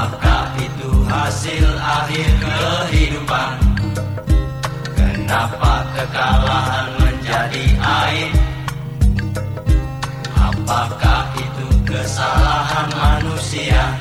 Apakah itu hasil akhir kehidupan? Kenapa kekalahan menjadi aib? Apakah itu kesalahan manusia?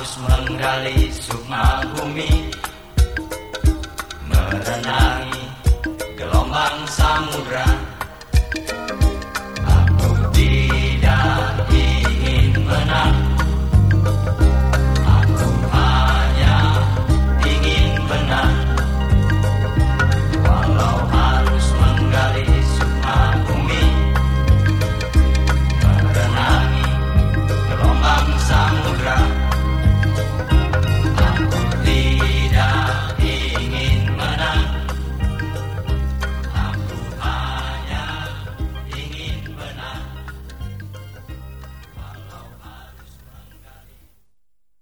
harus menggali sukma bumi Merenangi gelombang samudra.